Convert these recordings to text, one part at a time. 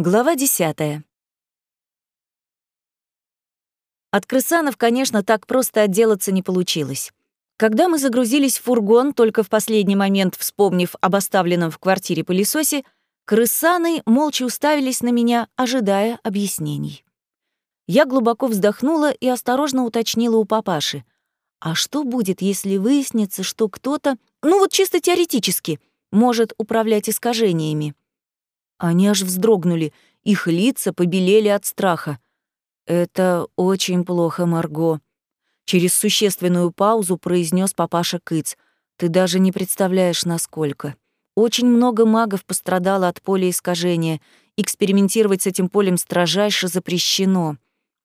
Глава десятая. От крысанов, конечно, так просто отделаться не получилось. Когда мы загрузились в фургон, только в последний момент вспомнив об оставленном в квартире пылесосе, крысаны молча уставились на меня, ожидая объяснений. Я глубоко вздохнула и осторожно уточнила у папаши. А что будет, если выяснится, что кто-то, ну вот чисто теоретически, может управлять искажениями? Они аж вздрогнули, их лица побелели от страха. «Это очень плохо, Марго», — через существенную паузу произнес папаша Кыц. «Ты даже не представляешь, насколько. Очень много магов пострадало от поля искажения. Экспериментировать с этим полем строжайше запрещено.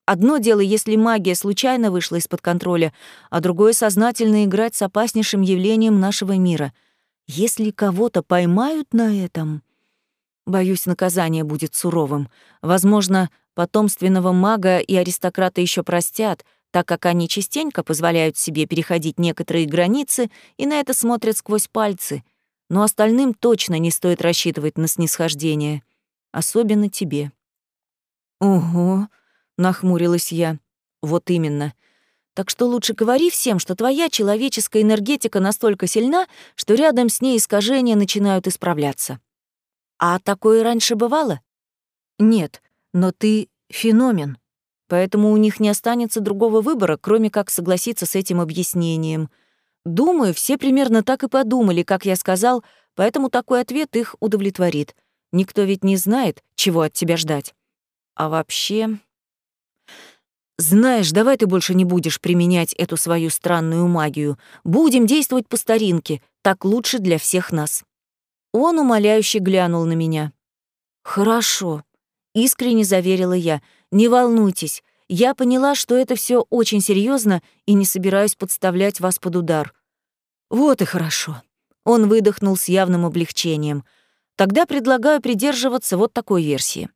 Одно дело, если магия случайно вышла из-под контроля, а другое — сознательно играть с опаснейшим явлением нашего мира. Если кого-то поймают на этом, Боюсь, наказание будет суровым. Возможно, потомственного мага и аристократа еще простят, так как они частенько позволяют себе переходить некоторые границы и на это смотрят сквозь пальцы. Но остальным точно не стоит рассчитывать на снисхождение. Особенно тебе. «Ого», — нахмурилась я. «Вот именно. Так что лучше говори всем, что твоя человеческая энергетика настолько сильна, что рядом с ней искажения начинают исправляться. А такое раньше бывало? Нет, но ты феномен. Поэтому у них не останется другого выбора, кроме как согласиться с этим объяснением. Думаю, все примерно так и подумали, как я сказал, поэтому такой ответ их удовлетворит. Никто ведь не знает, чего от тебя ждать. А вообще... Знаешь, давай ты больше не будешь применять эту свою странную магию. Будем действовать по старинке, так лучше для всех нас. Он умоляюще глянул на меня. «Хорошо», — искренне заверила я. «Не волнуйтесь, я поняла, что это все очень серьезно и не собираюсь подставлять вас под удар». «Вот и хорошо». Он выдохнул с явным облегчением. «Тогда предлагаю придерживаться вот такой версии.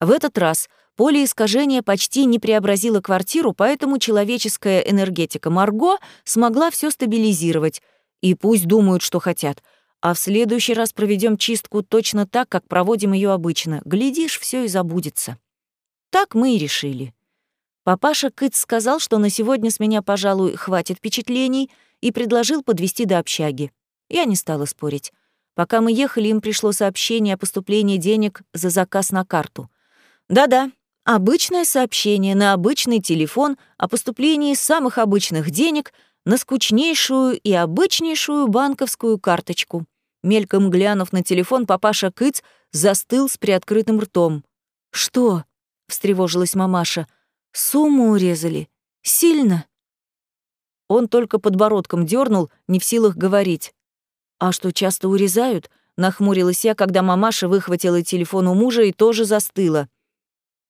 В этот раз поле искажения почти не преобразило квартиру, поэтому человеческая энергетика Марго смогла все стабилизировать. И пусть думают, что хотят — а в следующий раз проведем чистку точно так, как проводим ее обычно. Глядишь, все и забудется. Так мы и решили. Папаша Кыц сказал, что на сегодня с меня, пожалуй, хватит впечатлений, и предложил подвести до общаги. Я не стала спорить. Пока мы ехали, им пришло сообщение о поступлении денег за заказ на карту. Да-да, обычное сообщение на обычный телефон о поступлении самых обычных денег на скучнейшую и обычнейшую банковскую карточку. Мельком глянув на телефон, папаша Кыц застыл с приоткрытым ртом. «Что?» — встревожилась мамаша. «Сумму урезали. Сильно?» Он только подбородком дернул, не в силах говорить. «А что, часто урезают?» — нахмурилась я, когда мамаша выхватила телефон у мужа и тоже застыла.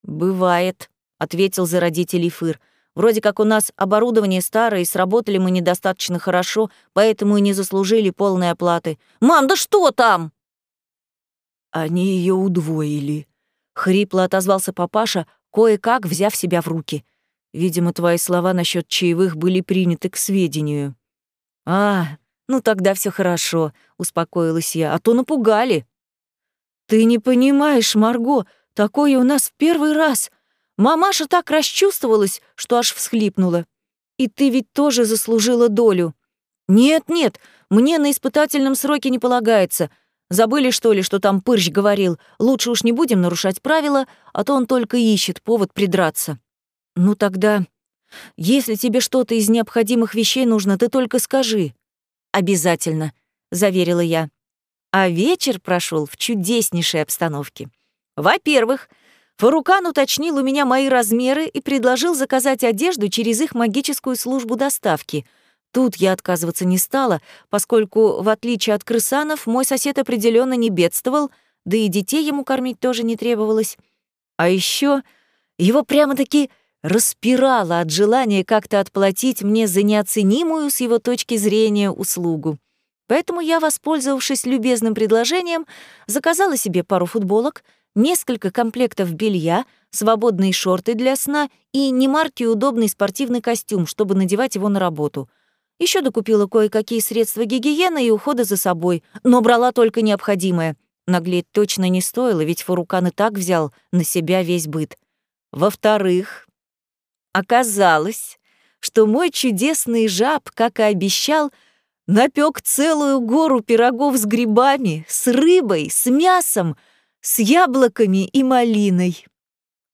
«Бывает», — ответил за родителей Фыр. Вроде как у нас оборудование старое, и сработали мы недостаточно хорошо, поэтому и не заслужили полной оплаты. «Мам, да что там?» «Они ее удвоили», — хрипло отозвался папаша, кое-как взяв себя в руки. «Видимо, твои слова насчет чаевых были приняты к сведению». «А, ну тогда все хорошо», — успокоилась я, — «а то напугали». «Ты не понимаешь, Марго, такое у нас в первый раз», Мамаша так расчувствовалась, что аж всхлипнула. «И ты ведь тоже заслужила долю». «Нет-нет, мне на испытательном сроке не полагается. Забыли, что ли, что там Пырщ говорил? Лучше уж не будем нарушать правила, а то он только ищет повод придраться». «Ну тогда, если тебе что-то из необходимых вещей нужно, ты только скажи». «Обязательно», — заверила я. А вечер прошел в чудеснейшей обстановке. Во-первых, Фарукан уточнил у меня мои размеры и предложил заказать одежду через их магическую службу доставки. Тут я отказываться не стала, поскольку, в отличие от крысанов, мой сосед определенно не бедствовал, да и детей ему кормить тоже не требовалось. А еще его прямо-таки распирало от желания как-то отплатить мне за неоценимую с его точки зрения услугу. Поэтому я, воспользовавшись любезным предложением, заказала себе пару футболок — несколько комплектов белья, свободные шорты для сна и немаркий удобный спортивный костюм, чтобы надевать его на работу. Еще докупила кое-какие средства гигиены и ухода за собой, но брала только необходимое. Наглеть точно не стоило, ведь Фарукан и так взял на себя весь быт. Во-вторых, оказалось, что мой чудесный жаб, как и обещал, напек целую гору пирогов с грибами, с рыбой, с мясом, с яблоками и малиной.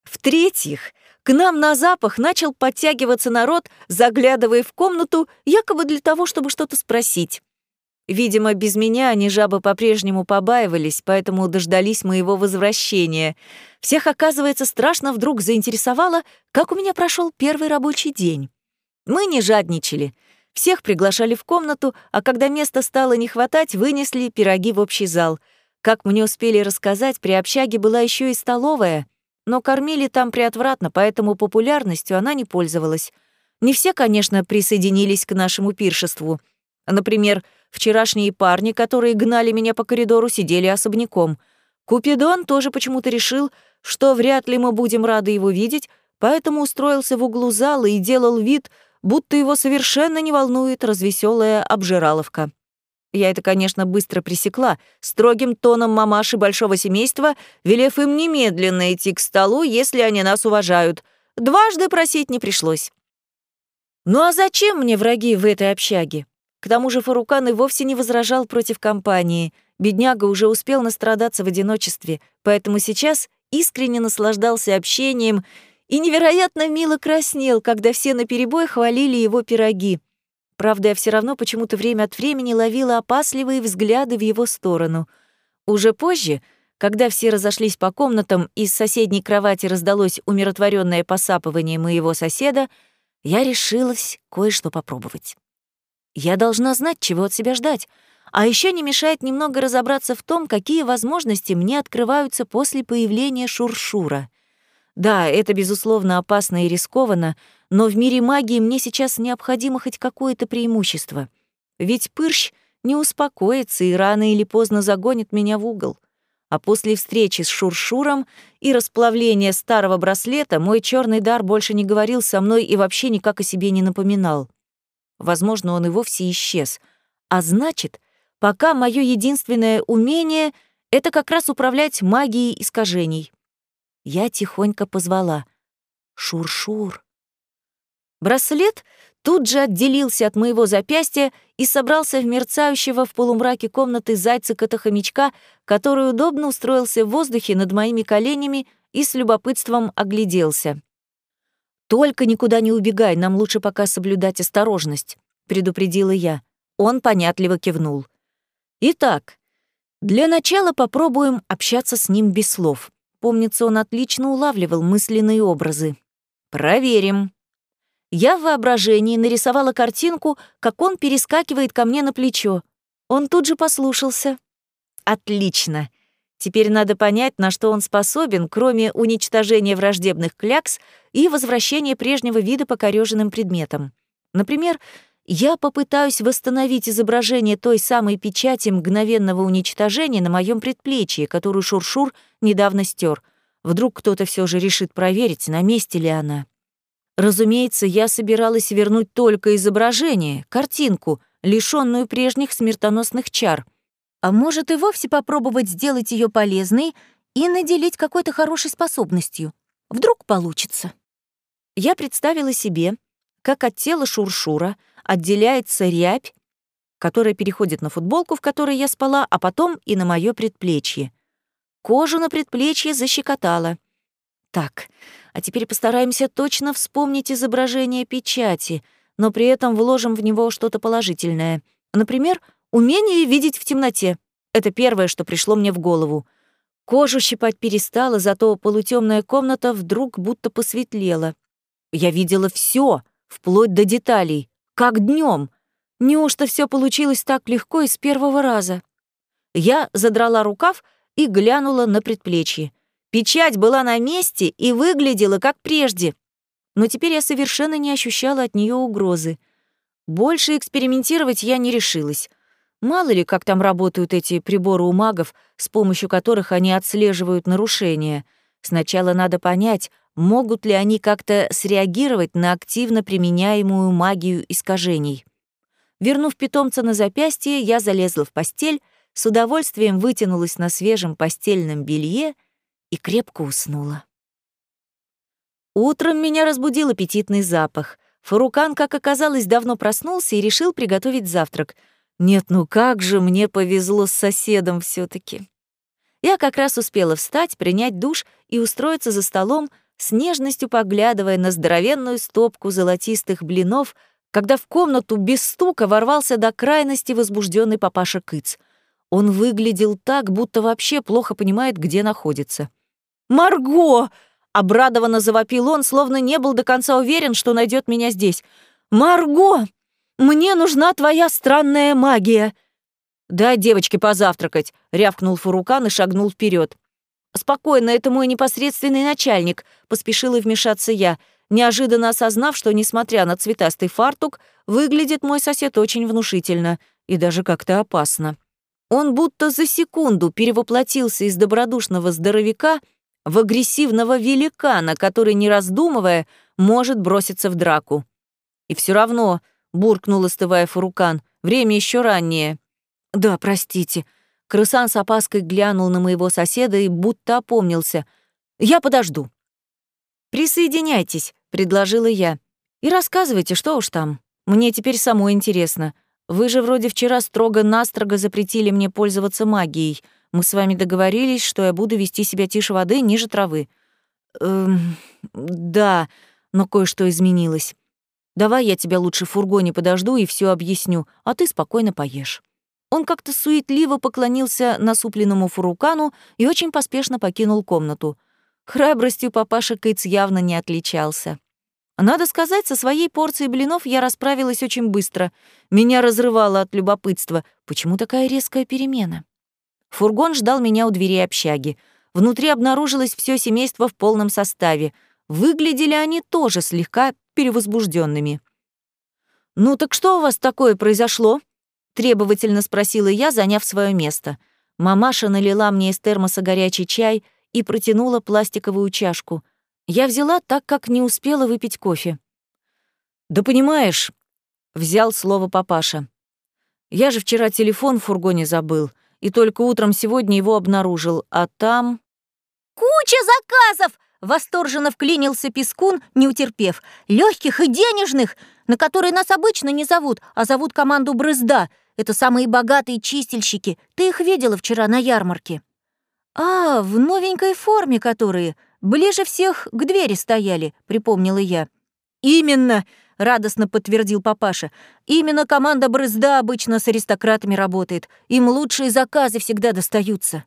В-третьих, к нам на запах начал подтягиваться народ, заглядывая в комнату, якобы для того, чтобы что-то спросить. Видимо, без меня они жабы по-прежнему побаивались, поэтому дождались моего возвращения. Всех, оказывается, страшно вдруг заинтересовало, как у меня прошел первый рабочий день. Мы не жадничали. Всех приглашали в комнату, а когда места стало не хватать, вынесли пироги в общий зал. Как мне успели рассказать, при общаге была еще и столовая, но кормили там приотвратно, поэтому популярностью она не пользовалась. Не все, конечно, присоединились к нашему пиршеству. Например, Вчерашние парни, которые гнали меня по коридору, сидели особняком. Купидон тоже почему-то решил, что вряд ли мы будем рады его видеть, поэтому устроился в углу зала и делал вид, будто его совершенно не волнует развеселая обжираловка. Я это, конечно, быстро пресекла, строгим тоном мамаши большого семейства, велев им немедленно идти к столу, если они нас уважают. Дважды просить не пришлось. Ну а зачем мне враги в этой общаге? К тому же Фарукан и вовсе не возражал против компании. Бедняга уже успел настрадаться в одиночестве, поэтому сейчас искренне наслаждался общением и невероятно мило краснел, когда все наперебой хвалили его пироги. Правда, я все равно почему-то время от времени ловила опасливые взгляды в его сторону. Уже позже, когда все разошлись по комнатам и с соседней кровати раздалось умиротворенное посапывание моего соседа, я решилась кое-что попробовать. Я должна знать, чего от себя ждать. А еще не мешает немного разобраться в том, какие возможности мне открываются после появления Шуршура. Да, это, безусловно, опасно и рискованно, но в мире магии мне сейчас необходимо хоть какое-то преимущество. Ведь Пырщ не успокоится и рано или поздно загонит меня в угол. А после встречи с Шуршуром и расплавления старого браслета мой черный дар больше не говорил со мной и вообще никак о себе не напоминал. Возможно, он и вовсе исчез. А значит, пока мое единственное умение — это как раз управлять магией искажений. Я тихонько позвала. «Шур-шур». Браслет тут же отделился от моего запястья и собрался в мерцающего в полумраке комнаты зайца-кота-хомячка, который удобно устроился в воздухе над моими коленями и с любопытством огляделся. «Только никуда не убегай, нам лучше пока соблюдать осторожность», — предупредила я. Он понятливо кивнул. «Итак, для начала попробуем общаться с ним без слов. Помнится, он отлично улавливал мысленные образы. Проверим». Я в воображении нарисовала картинку, как он перескакивает ко мне на плечо. Он тут же послушался. «Отлично. Теперь надо понять, на что он способен, кроме уничтожения враждебных клякс и возвращения прежнего вида покорёженным предметам. Например, я попытаюсь восстановить изображение той самой печати мгновенного уничтожения на моем предплечье, которую Шуршур -шур недавно стер. Вдруг кто-то все же решит проверить, на месте ли она. Разумеется, я собиралась вернуть только изображение, картинку, лишенную прежних смертоносных чар — а может и вовсе попробовать сделать ее полезной и наделить какой-то хорошей способностью. Вдруг получится. Я представила себе, как от тела Шуршура отделяется рябь, которая переходит на футболку, в которой я спала, а потом и на мое предплечье. Кожу на предплечье защекотала. Так, а теперь постараемся точно вспомнить изображение печати, но при этом вложим в него что-то положительное. Например, Умение видеть в темноте — это первое, что пришло мне в голову. Кожу щипать перестала, зато полутемная комната вдруг будто посветлела. Я видела все, вплоть до деталей, как днем. Неужто все получилось так легко и с первого раза? Я задрала рукав и глянула на предплечье. Печать была на месте и выглядела как прежде. Но теперь я совершенно не ощущала от нее угрозы. Больше экспериментировать я не решилась. Мало ли, как там работают эти приборы у магов, с помощью которых они отслеживают нарушения. Сначала надо понять, могут ли они как-то среагировать на активно применяемую магию искажений. Вернув питомца на запястье, я залезла в постель, с удовольствием вытянулась на свежем постельном белье и крепко уснула. Утром меня разбудил аппетитный запах. Фарукан, как оказалось, давно проснулся и решил приготовить завтрак. Нет, ну как же мне повезло с соседом все таки Я как раз успела встать, принять душ и устроиться за столом, с нежностью поглядывая на здоровенную стопку золотистых блинов, когда в комнату без стука ворвался до крайности возбужденный папаша Кыц. Он выглядел так, будто вообще плохо понимает, где находится. «Марго!» — обрадованно завопил он, словно не был до конца уверен, что найдет меня здесь. «Марго! Мне нужна твоя странная магия!» «Дай девочке позавтракать», — рявкнул Фурукан и шагнул вперед. «Спокойно, это мой непосредственный начальник», — поспешила вмешаться я, неожиданно осознав, что, несмотря на цветастый фартук, выглядит мой сосед очень внушительно и даже как-то опасно. Он будто за секунду перевоплотился из добродушного здоровяка в агрессивного великана, который, не раздумывая, может броситься в драку. И все равно, буркнул, остывая Фурукан, время еще раннее. Да, простите. Крысан с опаской глянул на моего соседа и будто опомнился. Я подожду. Присоединяйтесь, предложила я. И рассказывайте, что уж там. Мне теперь самой интересно. Вы же вроде вчера строго-настрого запретили мне пользоваться магией. Мы с вами договорились, что я буду вести себя тише воды, ниже травы. Эм, да, но кое-что изменилось. Давай я тебя лучше в фургоне подожду и все объясню, а ты спокойно поешь. Он как-то суетливо поклонился насупленному фурукану и очень поспешно покинул комнату. Храбростью папаша Кыц явно не отличался. Надо сказать, со своей порцией блинов я расправилась очень быстро. Меня разрывало от любопытства. Почему такая резкая перемена? Фургон ждал меня у двери общаги. Внутри обнаружилось все семейство в полном составе. Выглядели они тоже слегка перевозбужденными. «Ну так что у вас такое произошло?» — требовательно спросила я, заняв свое место. Мамаша налила мне из термоса горячий чай и протянула пластиковую чашку — я взяла так, как не успела выпить кофе. «Да понимаешь», — взял слово папаша. «Я же вчера телефон в фургоне забыл, и только утром сегодня его обнаружил, а там...» «Куча заказов!» — восторженно вклинился Пескун, не утерпев. «Легких и денежных, на которые нас обычно не зовут, а зовут команду Брызда. Это самые богатые чистильщики. Ты их видела вчера на ярмарке». «А, в новенькой форме которые. Ближе всех к двери стояли», — припомнила я. «Именно», — радостно подтвердил папаша. «Именно команда Брызда обычно с аристократами работает. Им лучшие заказы всегда достаются».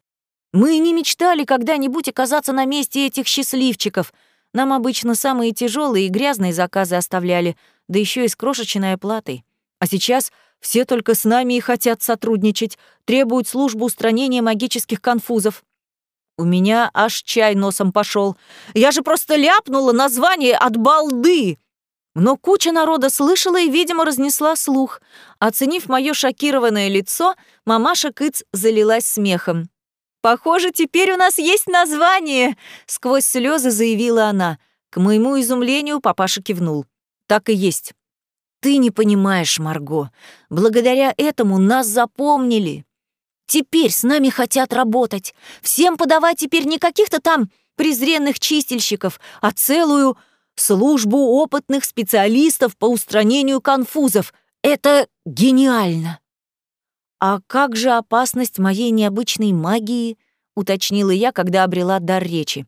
«Мы не мечтали когда-нибудь оказаться на месте этих счастливчиков. Нам обычно самые тяжелые и грязные заказы оставляли, да еще и с крошечной оплатой. А сейчас все только с нами и хотят сотрудничать, требуют службу устранения магических конфузов. У меня аж чай носом пошел. Я же просто ляпнула название от балды. Но куча народа слышала и, видимо, разнесла слух. Оценив мое шокированное лицо, мамаша Кыц залилась смехом. «Похоже, теперь у нас есть название!» — сквозь слезы заявила она. К моему изумлению папаша кивнул. «Так и есть. Ты не понимаешь, Марго. Благодаря этому нас запомнили. Теперь с нами хотят работать. Всем подавать теперь не каких-то там презренных чистильщиков, а целую службу опытных специалистов по устранению конфузов. Это гениально. А как же опасность моей необычной магии, уточнила я, когда обрела дар речи.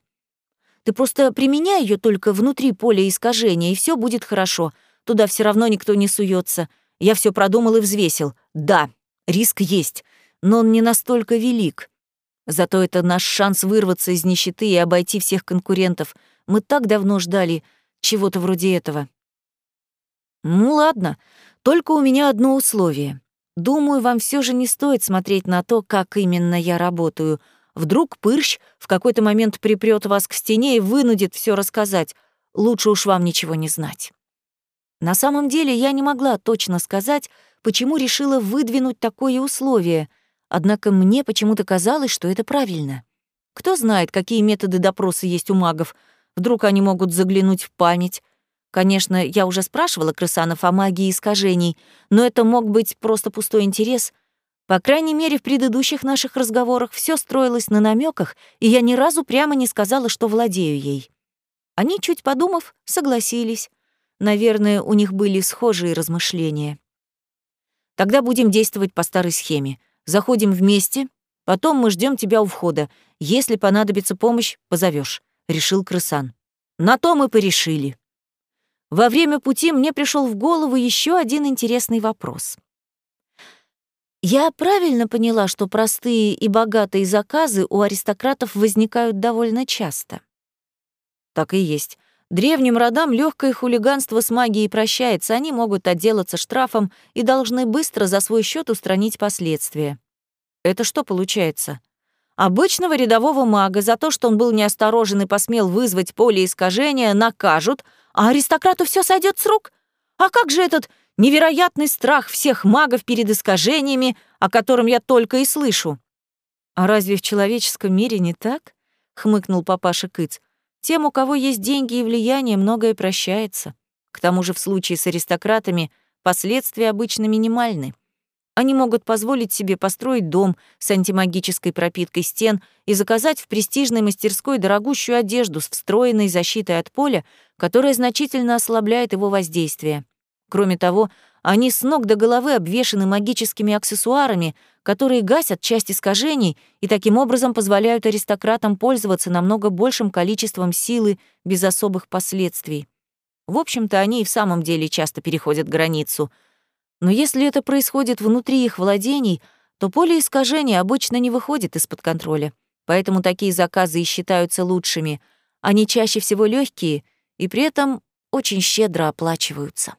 Ты просто применяй ее только внутри поля искажения, и все будет хорошо. Туда все равно никто не суется. Я все продумал и взвесил. Да, риск есть но он не настолько велик. Зато это наш шанс вырваться из нищеты и обойти всех конкурентов. Мы так давно ждали чего-то вроде этого. Ну ладно, только у меня одно условие. Думаю, вам все же не стоит смотреть на то, как именно я работаю. Вдруг Пырщ в какой-то момент припрет вас к стене и вынудит все рассказать. Лучше уж вам ничего не знать. На самом деле я не могла точно сказать, почему решила выдвинуть такое условие — Однако мне почему-то казалось, что это правильно. Кто знает, какие методы допроса есть у магов. Вдруг они могут заглянуть в память. Конечно, я уже спрашивала крысанов о магии искажений, но это мог быть просто пустой интерес, По крайней мере, в предыдущих наших разговорах все строилось на намеках, и я ни разу прямо не сказала, что владею ей. Они, чуть подумав, согласились. Наверное, у них были схожие размышления. Тогда будем действовать по старой схеме. Заходим вместе, потом мы ждем тебя у входа. Если понадобится помощь, позовешь, решил Крысан. На то мы порешили. Во время пути мне пришел в голову еще один интересный вопрос. Я правильно поняла, что простые и богатые заказы у аристократов возникают довольно часто? Так и есть. Древним родам легкое хулиганство с магией прощается, они могут отделаться штрафом и должны быстро за свой счет устранить последствия. Это что получается? Обычного рядового мага за то, что он был неосторожен и посмел вызвать поле искажения, накажут, а аристократу все сойдет с рук? А как же этот невероятный страх всех магов перед искажениями, о котором я только и слышу? А разве в человеческом мире не так? хмыкнул папаша Кыц. Тем, у кого есть деньги и влияние, многое прощается. К тому же в случае с аристократами последствия обычно минимальны. Они могут позволить себе построить дом с антимагической пропиткой стен и заказать в престижной мастерской дорогущую одежду с встроенной защитой от поля, которая значительно ослабляет его воздействие. Кроме того, они с ног до головы обвешаны магическими аксессуарами, которые гасят часть искажений и таким образом позволяют аристократам пользоваться намного большим количеством силы без особых последствий. В общем-то, они и в самом деле часто переходят границу. Но если это происходит внутри их владений, то поле искажения обычно не выходит из-под контроля. Поэтому такие заказы и считаются лучшими. Они чаще всего легкие и при этом очень щедро оплачиваются.